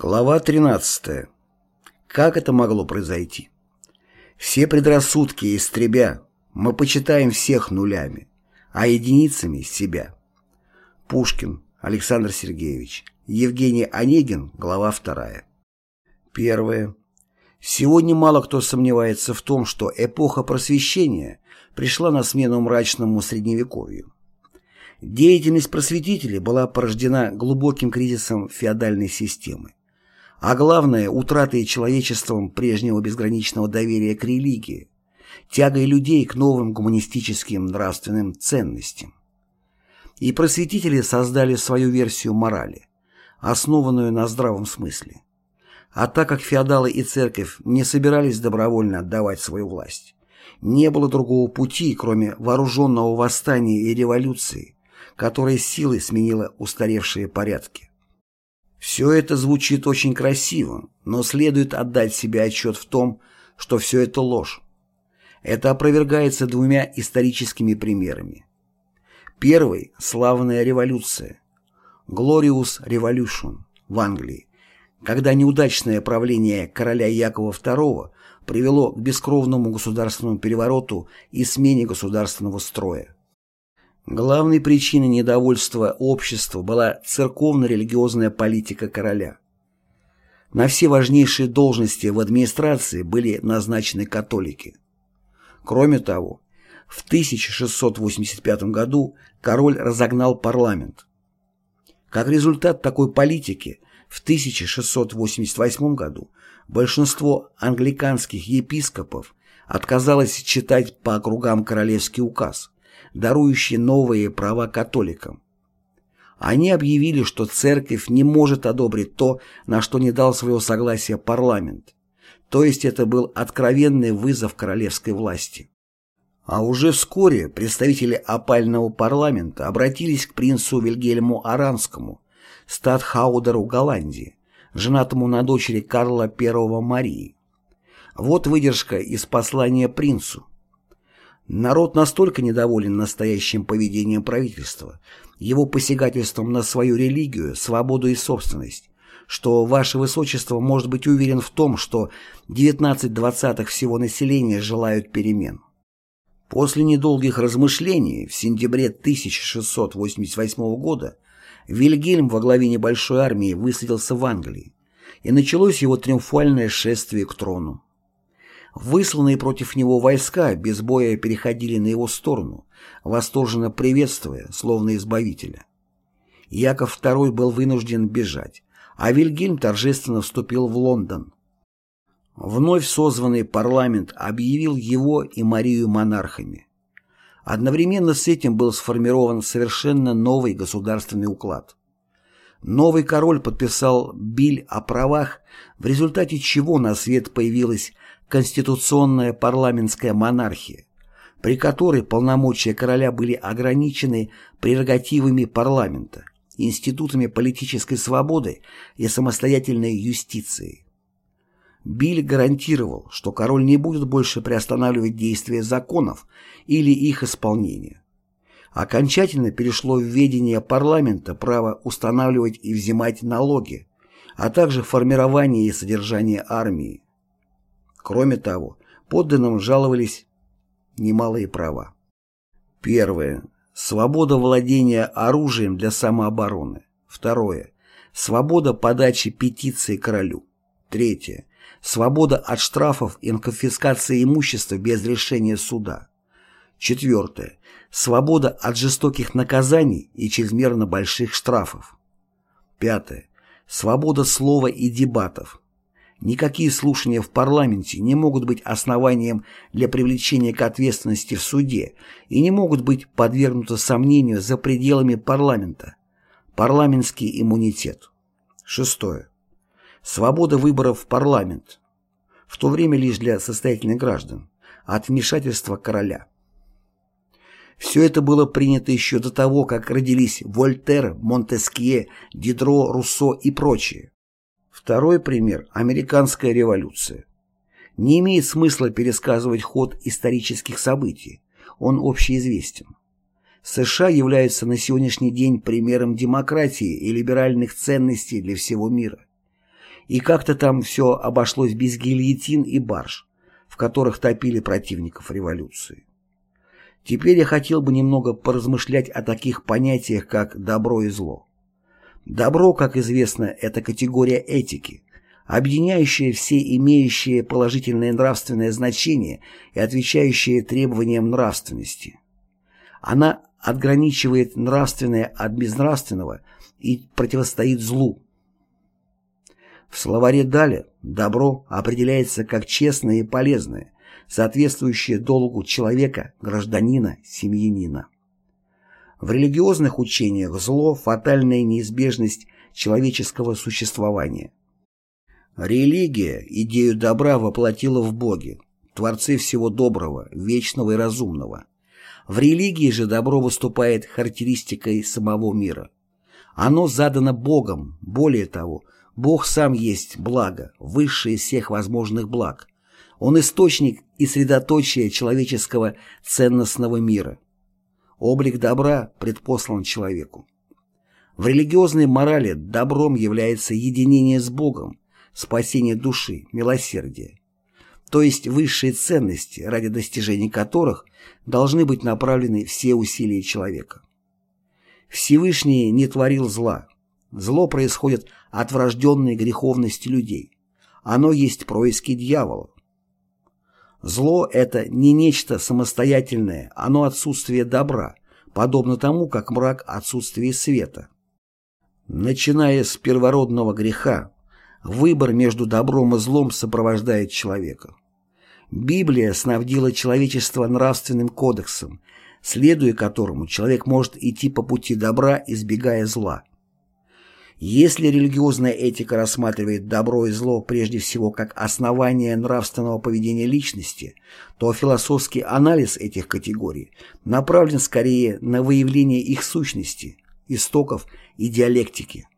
Глава 13. Как это могло произойти? Все предрассудки истребя, мы почитаем всех нулями, а единицами себя. Пушкин Александр Сергеевич. Евгений Онегин, глава 2. Первое. Сегодня мало кто сомневается в том, что эпоха просвещения пришла на смену мрачному средневековью. Деятельность просветителей была порождена глубоким кризисом феодальной системы а главное – утратой человечеством прежнего безграничного доверия к религии, тягой людей к новым гуманистическим нравственным ценностям. И просветители создали свою версию морали, основанную на здравом смысле. А так как феодалы и церковь не собирались добровольно отдавать свою власть, не было другого пути, кроме вооруженного восстания и революции, которая силой сменила устаревшие порядки. Все это звучит очень красиво, но следует отдать себе отчет в том, что все это ложь. Это опровергается двумя историческими примерами. Первый – славная революция. Glorious Revolution в Англии, когда неудачное правление короля Якова II привело к бескровному государственному перевороту и смене государственного строя. Главной причиной недовольства общества была церковно-религиозная политика короля. На все важнейшие должности в администрации были назначены католики. Кроме того, в 1685 году король разогнал парламент. Как результат такой политики, в 1688 году большинство англиканских епископов отказалось читать по округам королевский указ – дарующий новые права католикам. Они объявили, что церковь не может одобрить то, на что не дал своего согласия парламент, то есть это был откровенный вызов королевской власти. А уже вскоре представители опального парламента обратились к принцу Вильгельму Аранскому, статхаудеру Голландии, женатому на дочери Карла I Марии. Вот выдержка из послания принцу. Народ настолько недоволен настоящим поведением правительства, его посягательством на свою религию, свободу и собственность, что Ваше Высочество может быть уверен в том, что 19 двадцатых всего населения желают перемен. После недолгих размышлений в сентябре 1688 года Вильгельм во главе небольшой армии высадился в Англии, и началось его триумфальное шествие к трону. Высланные против него войска без боя переходили на его сторону, восторженно приветствуя, словно избавителя. Яков II был вынужден бежать, а Вильгельм торжественно вступил в Лондон. Вновь созванный парламент объявил его и Марию монархами. Одновременно с этим был сформирован совершенно новый государственный уклад. Новый король подписал биль о правах, в результате чего на свет появилась конституционная парламентская монархия, при которой полномочия короля были ограничены прерогативами парламента, институтами политической свободы и самостоятельной юстицией. Биль гарантировал, что король не будет больше приостанавливать действия законов или их исполнение. Окончательно перешло в ведение парламента право устанавливать и взимать налоги, а также формирование и содержание армии. Кроме того, подданным жаловались немалые права. Первое. Свобода владения оружием для самообороны. Второе. Свобода подачи петиции королю. Третье. Свобода от штрафов и конфискации имущества без решения суда. Четвертое. Свобода от жестоких наказаний и чрезмерно больших штрафов. Пятое. Свобода слова и дебатов. Никакие слушания в парламенте не могут быть основанием для привлечения к ответственности в суде и не могут быть подвергнуты сомнению за пределами парламента. Парламентский иммунитет. Шестое. Свобода выборов в парламент. В то время лишь для состоятельных граждан. От вмешательства короля. Все это было принято еще до того, как родились Вольтер, Монтескье, Дидро, Руссо и прочие. Второй пример – американская революция. Не имеет смысла пересказывать ход исторических событий, он общеизвестен. США являются на сегодняшний день примером демократии и либеральных ценностей для всего мира. И как-то там все обошлось без гильотин и барж, в которых топили противников революции. Теперь я хотел бы немного поразмышлять о таких понятиях, как добро и зло. Добро, как известно, это категория этики, объединяющая все имеющие положительное нравственное значение и отвечающие требованиям нравственности. Она отграничивает нравственное от безнравственного и противостоит злу. В словаре Даля добро определяется как честное и полезное, соответствующее долгу человека, гражданина, семьянина. В религиозных учениях зло – фатальная неизбежность человеческого существования. Религия идею добра воплотила в Боге, Творце всего доброго, вечного и разумного. В религии же добро выступает характеристикой самого мира. Оно задано Богом, более того, Бог сам есть благо, высшее из всех возможных благ. Он источник и средоточие человеческого ценностного мира. Облик добра предпослан человеку. В религиозной морали добром является единение с Богом, спасение души, милосердие. То есть высшие ценности, ради достижения которых должны быть направлены все усилия человека. Всевышний не творил зла. Зло происходит от врожденной греховности людей. Оно есть происки дьявола. Зло – это не нечто самостоятельное, оно отсутствие добра, подобно тому, как мрак – отсутствие света. Начиная с первородного греха, выбор между добром и злом сопровождает человека. Библия снабдила человечество нравственным кодексом, следуя которому человек может идти по пути добра, избегая зла. Если религиозная этика рассматривает добро и зло прежде всего как основание нравственного поведения личности, то философский анализ этих категорий направлен скорее на выявление их сущности, истоков и диалектики.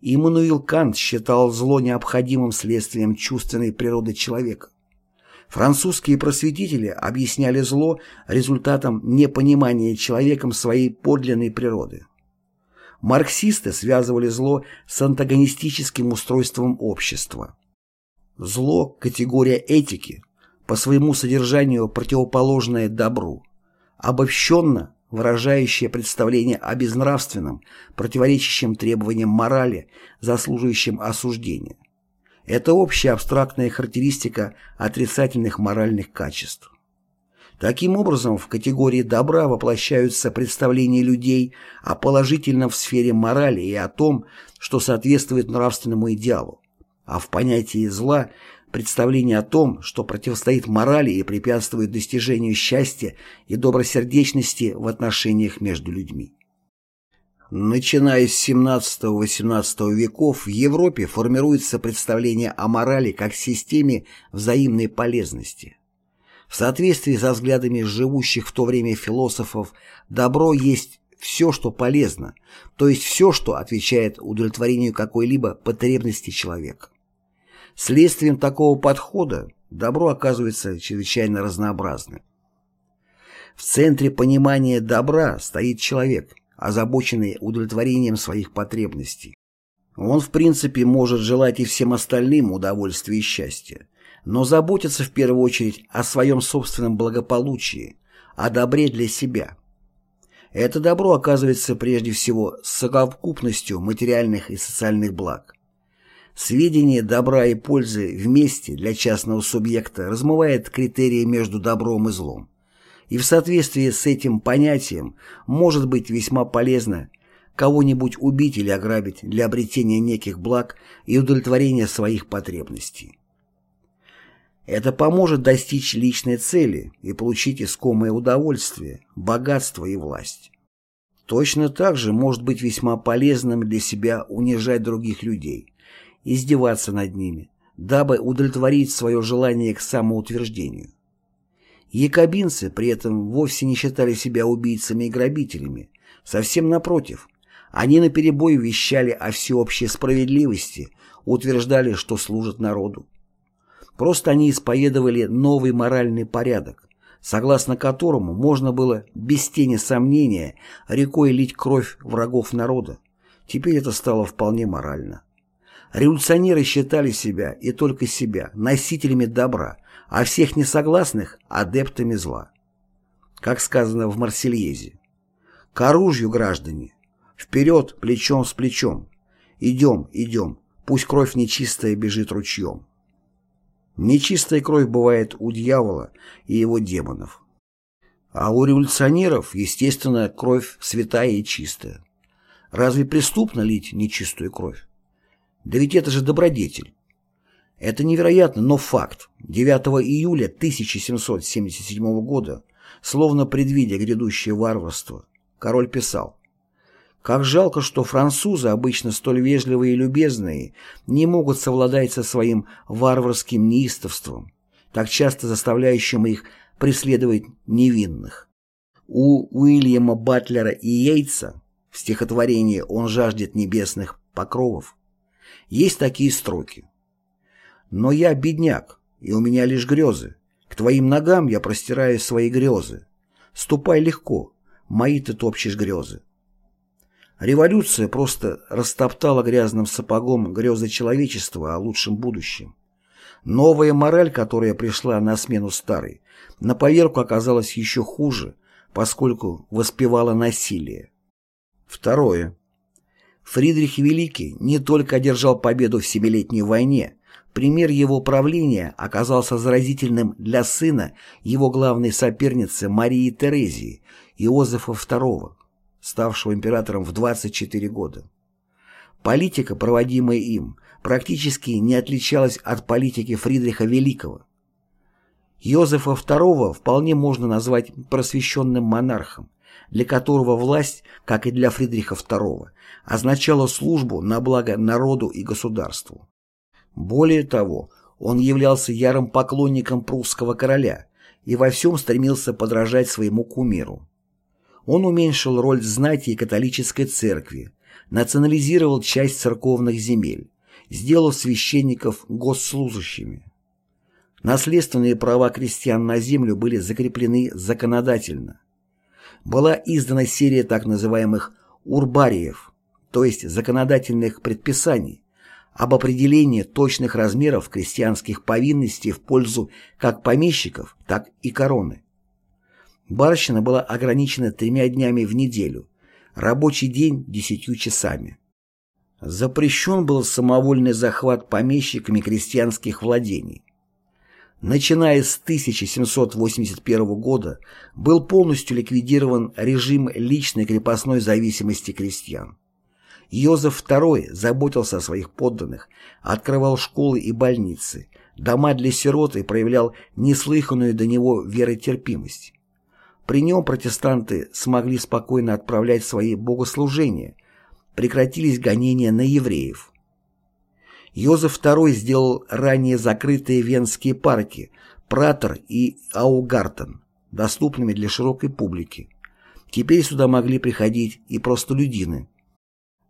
Иммануил Кант считал зло необходимым следствием чувственной природы человека. Французские просветители объясняли зло результатом непонимания человеком своей подлинной природы. Марксисты связывали зло с антагонистическим устройством общества. Зло – категория этики, по своему содержанию противоположное добру, обобщенно выражающее представление о безнравственном, противоречащем требованиям морали, заслуживающем осуждения. Это общая абстрактная характеристика отрицательных моральных качеств. Таким образом, в категории добра воплощаются представления людей о положительном в сфере морали и о том, что соответствует нравственному идеалу, а в понятии зла – представление о том, что противостоит морали и препятствует достижению счастья и добросердечности в отношениях между людьми. Начиная с XVII-XVIII веков в Европе формируется представление о морали как системе взаимной полезности. В соответствии со взглядами живущих в то время философов, добро есть все, что полезно, то есть все, что отвечает удовлетворению какой-либо потребности человека. Следствием такого подхода добро оказывается чрезвычайно разнообразным. В центре понимания добра стоит человек, озабоченный удовлетворением своих потребностей. Он, в принципе, может желать и всем остальным удовольствия и счастья, но заботиться в первую очередь о своем собственном благополучии, о добре для себя. Это добро оказывается прежде всего совокупностью материальных и социальных благ. Сведения добра и пользы вместе для частного субъекта размывает критерии между добром и злом. И в соответствии с этим понятием может быть весьма полезно кого-нибудь убить или ограбить для обретения неких благ и удовлетворения своих потребностей. Это поможет достичь личной цели и получить искомое удовольствие, богатство и власть. Точно так же может быть весьма полезным для себя унижать других людей, издеваться над ними, дабы удовлетворить свое желание к самоутверждению. Якобинцы при этом вовсе не считали себя убийцами и грабителями, совсем напротив. Они наперебой вещали о всеобщей справедливости, утверждали, что служат народу. Просто они исповедовали новый моральный порядок, согласно которому можно было без тени сомнения рекой лить кровь врагов народа. Теперь это стало вполне морально. Революционеры считали себя и только себя носителями добра, а всех несогласных – адептами зла. Как сказано в Марсельезе. К оружию, граждане! Вперед, плечом с плечом! Идем, идем, пусть кровь нечистая бежит ручьем. Нечистая кровь бывает у дьявола и его демонов. А у революционеров, естественно, кровь святая и чистая. Разве преступно лить нечистую кровь? Да ведь это же добродетель. Это невероятно, но факт. 9 июля 1777 года, словно предвидя грядущее варварство, король писал «Как жалко, что французы, обычно столь вежливые и любезные, не могут совладать со своим варварским неистовством, так часто заставляющим их преследовать невинных. У Уильяма Батлера и Йейтса в стихотворении «Он жаждет небесных покровов» есть такие строки. «Но я бедняк, и у меня лишь грезы. К твоим ногам я простираю свои грезы. Ступай легко, мои ты топчешь грезы». Революция просто растоптала грязным сапогом грезы человечества о лучшем будущем. Новая мораль, которая пришла на смену старой, на поверку оказалась еще хуже, поскольку воспевала насилие. Второе. Фридрих Великий не только одержал победу в Семилетней войне, пример его правления оказался заразительным для сына его главной соперницы Марии Терезии, Иозефа II, ставшего императором в 24 года. Политика, проводимая им, практически не отличалась от политики Фридриха Великого. Йозефа II вполне можно назвать просвещенным монархом, для которого власть, как и для Фридриха II, означала службу на благо народу и государству. Более того, он являлся ярым поклонником прусского короля и во всем стремился подражать своему кумиру. Он уменьшил роль знати и католической церкви, национализировал часть церковных земель, сделав священников госслужащими. Наследственные права крестьян на землю были закреплены законодательно. Была издана серия так называемых «урбариев», то есть законодательных предписаний, об определении точных размеров крестьянских повинностей в пользу как помещиков, так и короны. Барщина была ограничена тремя днями в неделю, рабочий день – десятью часами. Запрещен был самовольный захват помещиками крестьянских владений. Начиная с 1781 года был полностью ликвидирован режим личной крепостной зависимости крестьян. Йозеф II заботился о своих подданных, открывал школы и больницы, дома для сирот и проявлял неслыханную до него веротерпимость. При нем протестанты смогли спокойно отправлять свои богослужения – прекратились гонения на евреев. Йозеф II сделал ранее закрытые венские парки Пратер и Аугартен доступными для широкой публики. Теперь сюда могли приходить и простолюдины.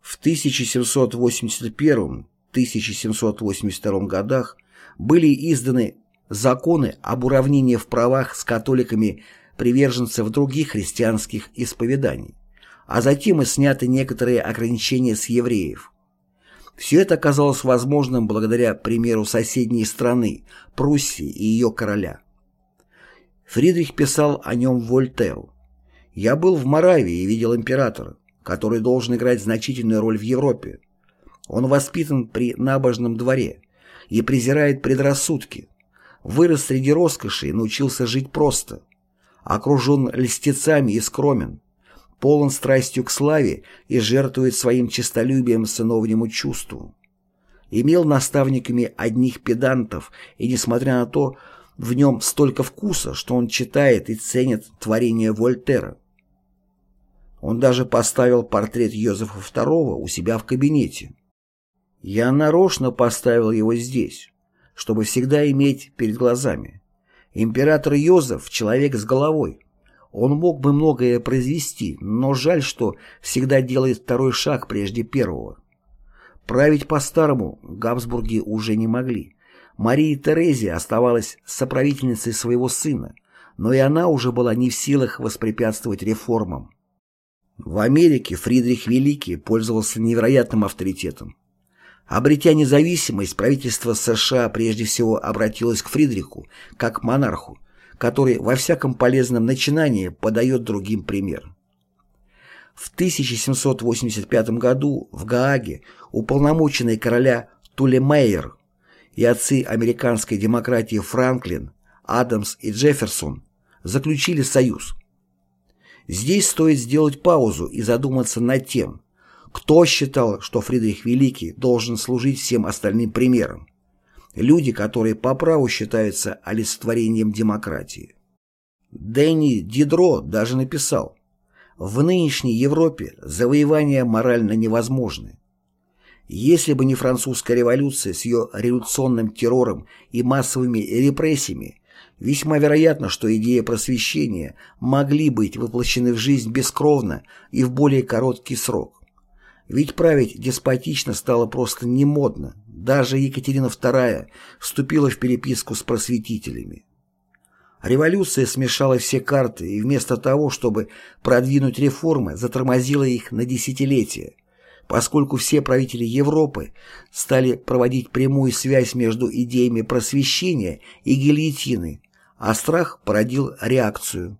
В 1781-1782 годах были изданы законы об уравнении в правах с католиками приверженцев других христианских исповеданий а затем и сняты некоторые ограничения с евреев. Все это оказалось возможным благодаря примеру соседней страны, Пруссии и ее короля. Фридрих писал о нем Вольтеру. «Я был в Моравии и видел императора, который должен играть значительную роль в Европе. Он воспитан при набожном дворе и презирает предрассудки. Вырос среди роскоши и научился жить просто. Окружен льстецами и скромен полон страстью к славе и жертвует своим честолюбием сыновнему чувству. Имел наставниками одних педантов, и, несмотря на то, в нем столько вкуса, что он читает и ценит творение Вольтера. Он даже поставил портрет Йозефа II у себя в кабинете. Я нарочно поставил его здесь, чтобы всегда иметь перед глазами. Император Йозеф – человек с головой. Он мог бы многое произвести, но жаль, что всегда делает второй шаг прежде первого. Править по-старому Габсбурги уже не могли. Мария Терезия оставалась соправительницей своего сына, но и она уже была не в силах воспрепятствовать реформам. В Америке Фридрих Великий пользовался невероятным авторитетом. Обретя независимость, правительство США прежде всего обратилось к Фридриху как к монарху, который во всяком полезном начинании подает другим пример. В 1785 году в Гааге уполномоченный короля Тулемейер и отцы американской демократии Франклин, Адамс и Джефферсон заключили союз. Здесь стоит сделать паузу и задуматься над тем, кто считал, что Фридрих Великий должен служить всем остальным примером? Люди, которые по праву считаются олицетворением демократии. Дэнни Дидро даже написал, «В нынешней Европе завоевания морально невозможны. Если бы не французская революция с ее революционным террором и массовыми репрессиями, весьма вероятно, что идеи просвещения могли быть воплощены в жизнь бескровно и в более короткий срок. Ведь править деспотично стало просто не модно. Даже Екатерина II вступила в переписку с просветителями. Революция смешала все карты и вместо того, чтобы продвинуть реформы, затормозила их на десятилетия, поскольку все правители Европы стали проводить прямую связь между идеями просвещения и гильотины, а страх породил реакцию –